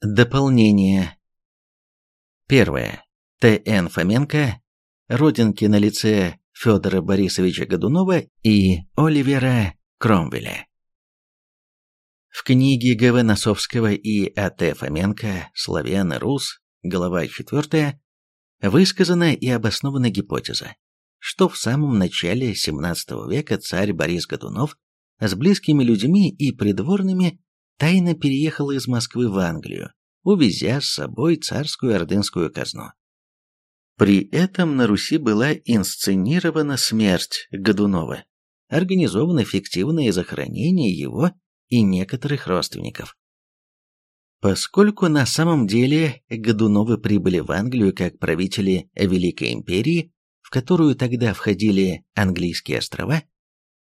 Дополнение. Первое. Т.Н. Фоменко, родинки на лице Федора Борисовича Годунова и Оливера Кромвеля. В книге Г.В. Носовского и А.Т. Фоменко «Славян и Рус», глава 4, высказана и обоснована гипотеза, что в самом начале XVII века царь Борис Годунов с близкими людьми и придворными тайно переехал из Москвы в Англию, увезя с собой царскую ордынскую казну. При этом на Руси была инсценирована смерть Годунова, организовано фиктивное захоронение его и некоторых родственников. Поскольку на самом деле Годуновы прибыли в Англию как правители Великой Империи, в которую тогда входили английские острова,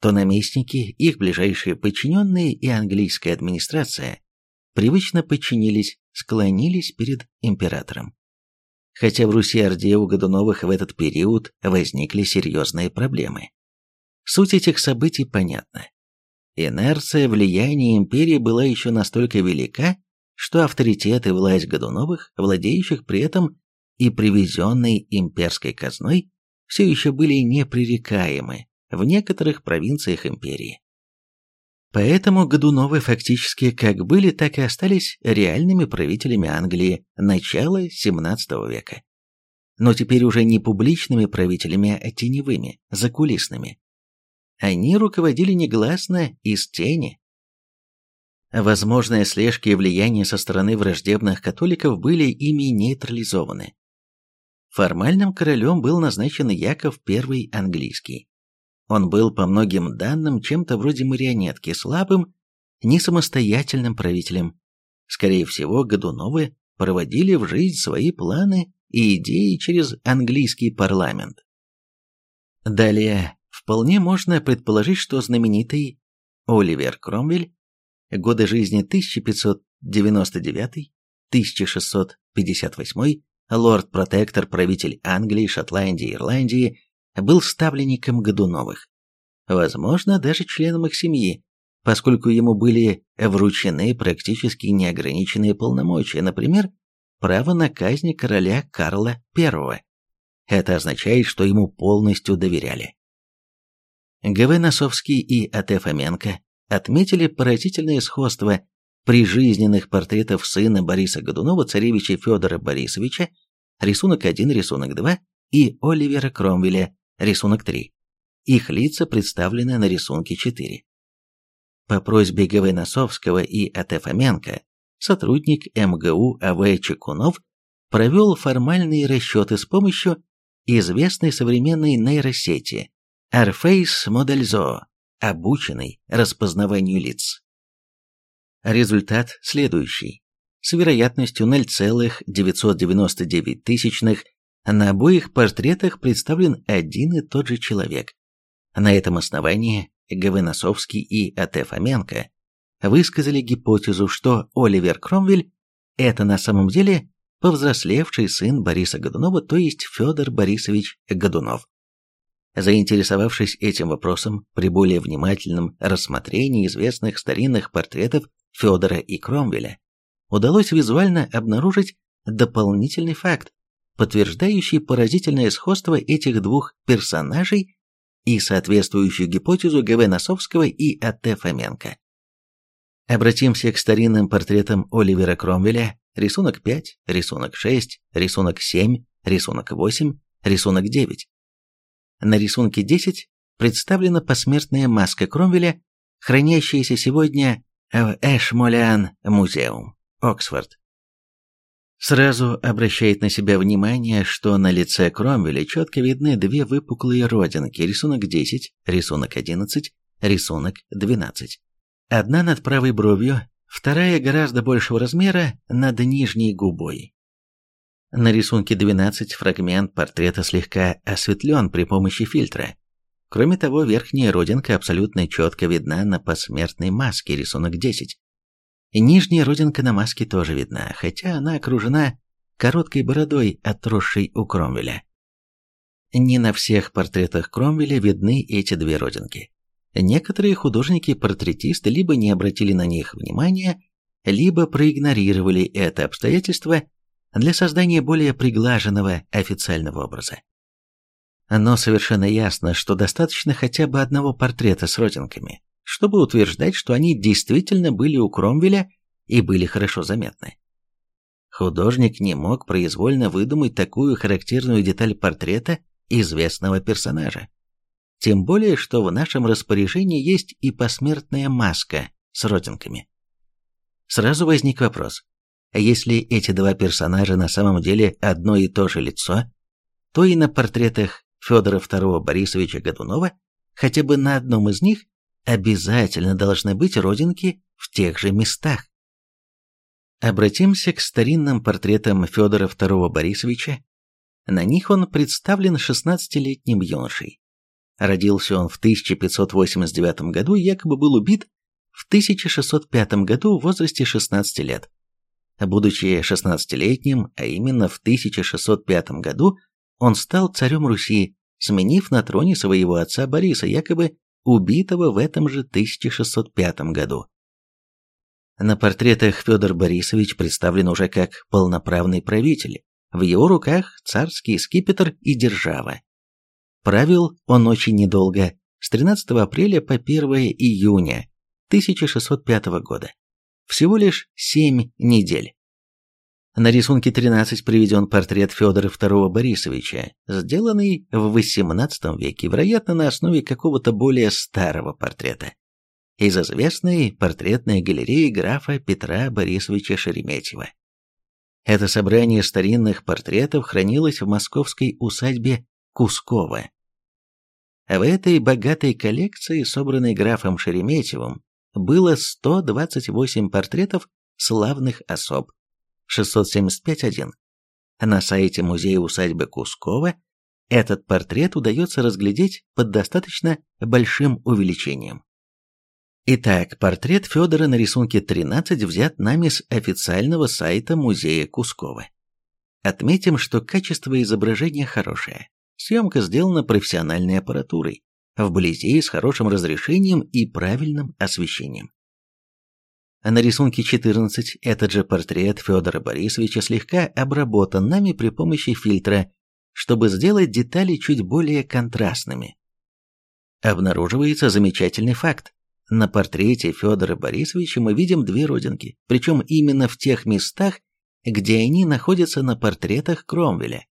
то наместники, их ближайшие подчиненные и английская администрация привычно подчинились, склонились перед императором. Хотя в Руси-Орде у Годуновых в этот период возникли серьезные проблемы. Суть этих событий понятна. Инерция влияния империи была еще настолько велика, что авторитет и власть Годуновых, владеющих при этом и привезенной имперской казной, все еще были непререкаемы в некоторых провинциях империи. Поэтому Годуновы фактически как были, так и остались реальными правителями Англии начала XVII века. Но теперь уже не публичными правителями, а теневыми, закулисными. Они руководили негласно из тени. Возможные слежки и влияние со стороны враждебных католиков были ими нейтрализованы. Формальным королем был назначен Яков I английский. Он был, по многим данным, чем-то вроде марионетки, слабым, не самостоятельным правителем. Скорее всего, Годуновы проводили в жизнь свои планы и идеи через английский парламент. Далее, вполне можно предположить, что знаменитый Оливер Кромвель, годы жизни 1599-1658, лорд-протектор, правитель Англии, Шотландии, Ирландии, был ставленником Годуновых, возможно, даже членом их семьи, поскольку ему были вручены практически неограниченные полномочия, например, право на казнь короля Карла I. Это означает, что ему полностью доверяли. Г.В. Носовский и А.Т. Фоменко отметили поразительное сходство прижизненных портретов сына Бориса Годунова, царевича Федора Борисовича, рисунок 1, рисунок 2, и Оливера Кромвеля, рисунок 3. Их лица представлены на рисунке 4. По просьбе ГВ Носовского и А.Т. Фоменко, сотрудник МГУ А.В. Чекунов провел формальные расчеты с помощью известной современной нейросети Arface Model Zoo, обученной распознаванию лиц. Результат следующий. С вероятностью 0,999 тысячных на обоих портретах представлен один и тот же человек. На этом основании Г.В. Носовский и А.Т. Фоменко высказали гипотезу, что Оливер Кромвель – это на самом деле повзрослевший сын Бориса Годунова, то есть Федор Борисович Годунов. Заинтересовавшись этим вопросом при более внимательном рассмотрении известных старинных портретов Федора и Кромвеля, удалось визуально обнаружить дополнительный факт, подтверждающий поразительное сходство этих двух персонажей и соответствующую гипотезу Г.В. Носовского и А.Т. Фоменко. Обратимся к старинным портретам Оливера Кромвеля, рисунок 5, рисунок 6, рисунок 7, рисунок 8, рисунок 9. На рисунке 10 представлена посмертная маска Кромвеля, хранящаяся сегодня в Эшмолиан музеум, Оксфорд. Сразу обращает на себя внимание, что на лице Кромвеля четко видны две выпуклые родинки, рисунок 10, рисунок 11, рисунок 12. Одна над правой бровью, вторая гораздо большего размера над нижней губой. На рисунке 12 фрагмент портрета слегка осветлен при помощи фильтра. Кроме того, верхняя родинка абсолютно четко видна на посмертной маске, рисунок 10. Нижняя родинка на маске тоже видна, хотя она окружена короткой бородой, отросшей у Кромвеля. Не на всех портретах Кромвеля видны эти две родинки. Некоторые художники-портретисты либо не обратили на них внимания, либо проигнорировали это обстоятельство для создания более приглаженного официального образа. Но совершенно ясно, что достаточно хотя бы одного портрета с родинками, чтобы утверждать, что они действительно были у Кромвеля и были хорошо заметны. Художник не мог произвольно выдумать такую характерную деталь портрета известного персонажа. Тем более, что в нашем распоряжении есть и посмертная маска с родинками. Сразу возник вопрос, а если эти два персонажа на самом деле одно и то же лицо, то и на портретах Федора II Борисовича Годунова хотя бы на одном из них обязательно должны быть родинки в тех же местах. Обратимся к старинным портретам Федора II Борисовича. На них он представлен 16-летним юношей. Родился он в 1589 году и якобы был убит в 1605 году в возрасте 16 лет. Будучи 16-летним, а именно в 1605 году, он стал царем Руси, сменив на троне своего отца Бориса, якобы убитого в этом же 1605 году. На портретах Федор Борисович представлен уже как полноправный правитель, в его руках царский скипетр и держава. Правил он очень недолго, с 13 апреля по 1 июня 1605 года. Всего лишь 7 недель. На рисунке 13 приведен портрет Федора II Борисовича, сделанный в XVIII веке, вероятно, на основе какого-то более старого портрета. Из известной портретной галереи графа Петра Борисовича Шереметьева. Это собрание старинных портретов хранилось в московской усадьбе Кускова. В этой богатой коллекции, собранной графом Шереметьевым, было 128 портретов славных особ, 675-1. На сайте музея усадьбы Кускова этот портрет удается разглядеть под достаточно большим увеличением. Итак, портрет Федора на рисунке 13 взят нами с официального сайта музея Кускова. Отметим, что качество изображения хорошее. Съемка сделана профессиональной аппаратурой, вблизи с хорошим разрешением и правильным освещением. А на рисунке 14 этот же портрет Федора Борисовича слегка обработан нами при помощи фильтра, чтобы сделать детали чуть более контрастными. Обнаруживается замечательный факт. На портрете Федора Борисовича мы видим две родинки, причем именно в тех местах, где они находятся на портретах Кромвеля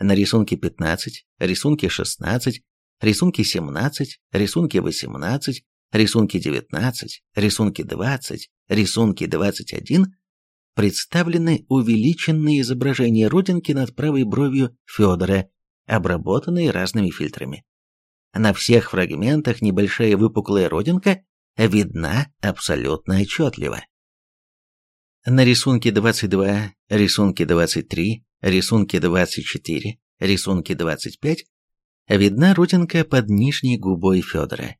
на рисунке 15, рисунке 16, рисунке 17, рисунке 18, рисунке 19, рисунке 20, рисунке 21 представлены увеличенные изображения родинки над правой бровью Федора, обработанные разными фильтрами. На всех фрагментах небольшая выпуклая родинка видна абсолютно отчетливо. На рисунке 22, рисунке 23, рисунке 24, рисунке 25 видна родинка под нижней губой Федора.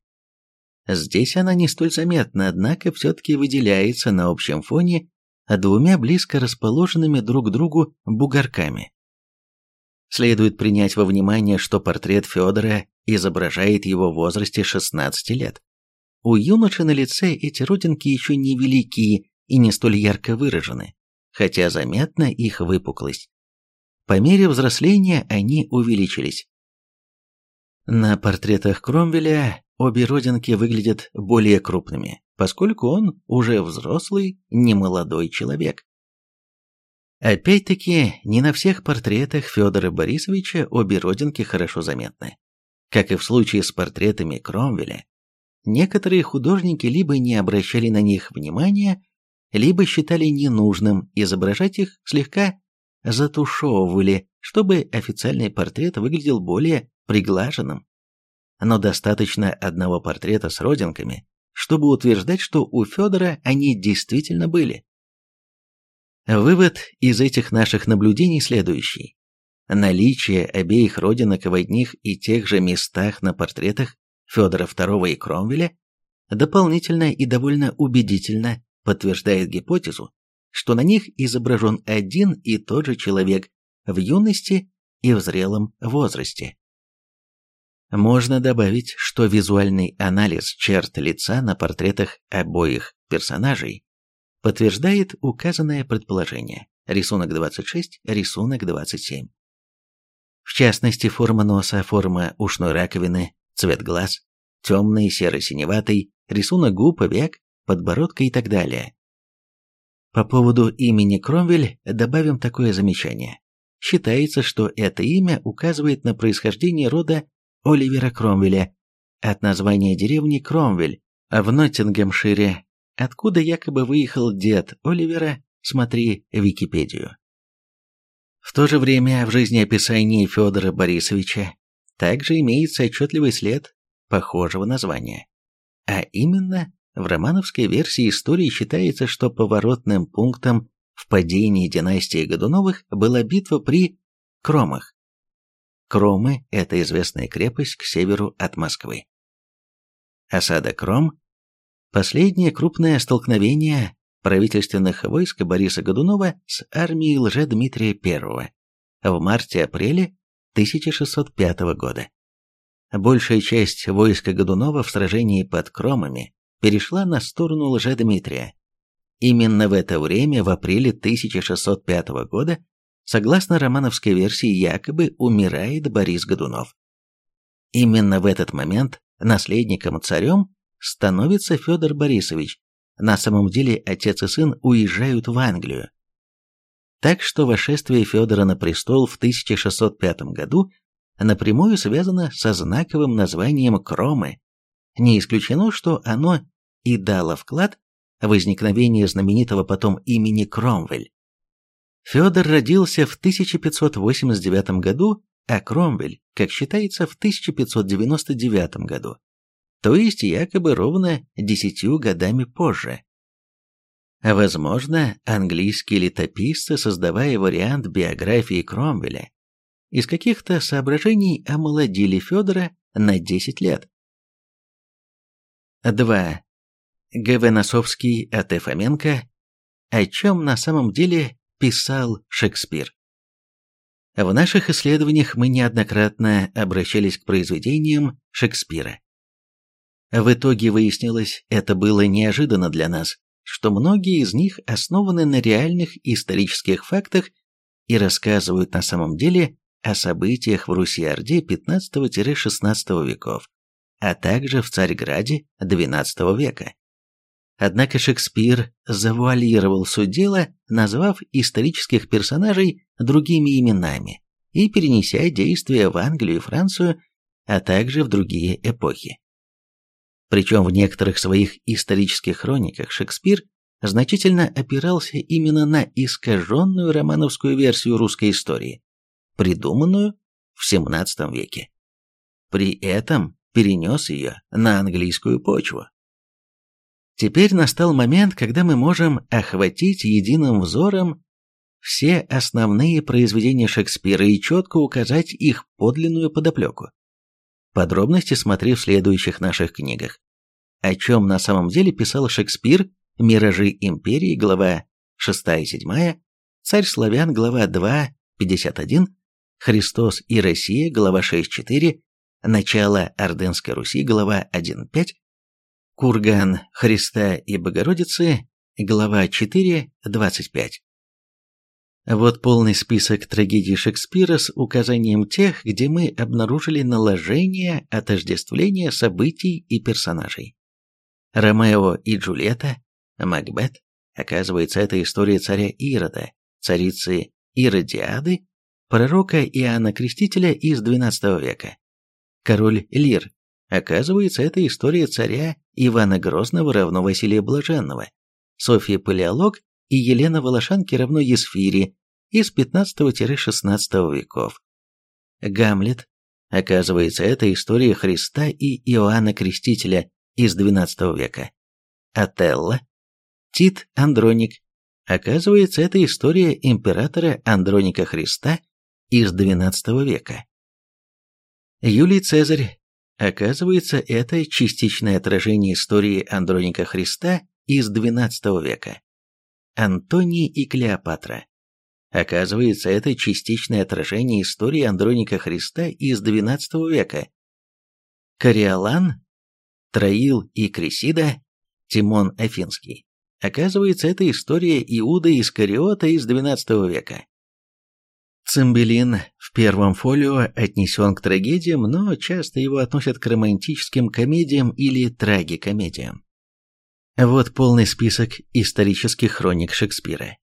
Здесь она не столь заметна, однако все-таки выделяется на общем фоне двумя близко расположенными друг к другу бугорками. Следует принять во внимание, что портрет Федора изображает его в возрасте 16 лет. У юноши на лице эти родинки еще не велики и не столь ярко выражены, хотя заметна их выпуклость. По мере взросления они увеличились. На портретах Кромвеля обе родинки выглядят более крупными, поскольку он уже взрослый, немолодой человек. Опять-таки, не на всех портретах Федора Борисовича обе родинки хорошо заметны. Как и в случае с портретами Кромвеля, некоторые художники либо не обращали на них внимания, либо считали ненужным изображать их слегка затушевывали, чтобы официальный портрет выглядел более приглаженным. Но достаточно одного портрета с родинками, чтобы утверждать, что у Федора они действительно были. Вывод из этих наших наблюдений следующий. Наличие обеих родинок в одних и тех же местах на портретах Федора II и Кромвеля дополнительно и довольно убедительно подтверждает гипотезу, что на них изображен один и тот же человек в юности и в зрелом возрасте. Можно добавить, что визуальный анализ черт лица на портретах обоих персонажей подтверждает указанное предположение. Рисунок 26, рисунок 27. В частности, форма носа, форма ушной раковины, цвет глаз, темный, серо-синеватый, рисунок губ, век, подбородка и так далее. По поводу имени Кромвель добавим такое замечание. Считается, что это имя указывает на происхождение рода Оливера Кромвеля от названия деревни Кромвель в Ноттингемшире, откуда якобы выехал дед Оливера, смотри Википедию. В то же время в жизнеописании Федора Борисовича также имеется отчетливый след похожего названия. А именно, в романовской версии истории считается, что поворотным пунктом в падении династии Годуновых была битва при Кромах. Кромы – это известная крепость к северу от Москвы. Осада Кром – последнее крупное столкновение правительственных войск Бориса Годунова с армией Лже-Дмитрия I в марте-апреле 1605 года. Большая часть войска Годунова в сражении под Кромами перешла на сторону Лже-Дмитрия. Именно в это время, в апреле 1605 года, согласно романовской версии, якобы умирает Борис Годунов. Именно в этот момент наследником-царем становится Федор Борисович, на самом деле отец и сын уезжают в Англию. Так что восшествие Федора на престол в 1605 году напрямую связано со знаковым названием Кромы. Не исключено, что оно и дало вклад в возникновение знаменитого потом имени Кромвель. Федор родился в 1589 году, а Кромвель, как считается, в 1599 году то есть якобы ровно десятью годами позже. Возможно, английские летописцы, создавая вариант биографии Кромвеля, из каких-то соображений омолодили Федора на 10 лет. 2. Г.В. Носовский А.Т. Фоменко. О чем на самом деле писал Шекспир? В наших исследованиях мы неоднократно обращались к произведениям Шекспира. В итоге выяснилось, это было неожиданно для нас, что многие из них основаны на реальных исторических фактах и рассказывают на самом деле о событиях в Руси-Орде 15-16 веков, а также в Царьграде XII века. Однако Шекспир завуалировал суть дела, назвав исторических персонажей другими именами и перенеся действия в Англию и Францию, а также в другие эпохи. Причем в некоторых своих исторических хрониках Шекспир значительно опирался именно на искаженную романовскую версию русской истории, придуманную в XVII веке. При этом перенес ее на английскую почву. Теперь настал момент, когда мы можем охватить единым взором все основные произведения Шекспира и четко указать их подлинную подоплеку. Подробности смотри в следующих наших книгах. О чем на самом деле писал Шекспир, «Миражи империи», глава 6 и 7, «Царь славян», глава 2, 51, «Христос и Россия», глава 6-4, «Начало Ордынской Руси», глава 1-5, «Курган Христа и Богородицы», глава 4-25. Вот полный список трагедий Шекспира с указанием тех, где мы обнаружили наложение, отождествление событий и персонажей. Ромео и Джульетта, Макбет, оказывается, это история царя Ирода, царицы Иродиады, пророка Иоанна Крестителя из XII века. Король Лир, оказывается, это история царя Ивана Грозного равно Василия Блаженного, Софья Палеолог и Елена Волошанки равно Есфири из 15-16 веков. Гамлет, оказывается, это история Христа и Иоанна Крестителя из XII века. Отелло. Тит Андроник. Оказывается, это история императора Андроника Христа из XII века. Юлий Цезарь. Оказывается, это частичное отражение истории Андроника Христа из XII века. Антоний и Клеопатра. Оказывается, это частичное отражение истории Андроника Христа из XII века. Кориолан Троил и Кресида, Тимон Афинский. Оказывается, это история Иуда Искариота из XII века. Цимбелин в первом фолио отнесен к трагедиям, но часто его относят к романтическим комедиям или трагикомедиям. Вот полный список исторических хроник Шекспира.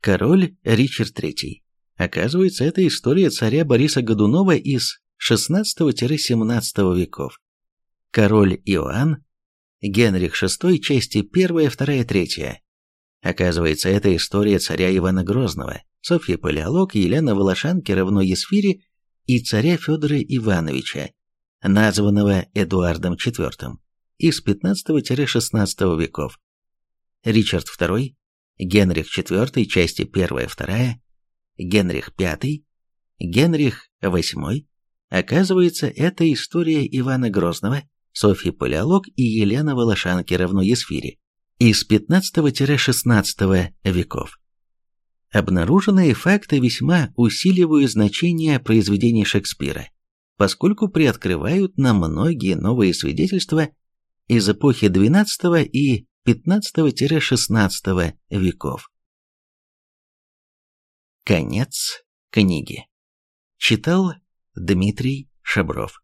Король Ричард III. Оказывается, это история царя Бориса Годунова из XVI-XVII веков. Король Иоанн, Генрих VI, части 1, 2, 3. Оказывается, это история царя Ивана Грозного, Софья Палеолог, Елена Волошанки равно Есфире и царя Федора Ивановича, названного Эдуардом IV, из 15-16 веков. Ричард II, Генрих IV, части 1-2, Генрих V, Генрих VIII. Оказывается, это история Ивана Грозного, Софьи Палеолог и Елена Волошанки равно Есфире из 15-16 веков. Обнаруженные факты весьма усиливают значение произведений Шекспира, поскольку приоткрывают нам многие новые свидетельства из эпохи XII и XV-XVI веков. Конец книги. Читал Дмитрий Шабров.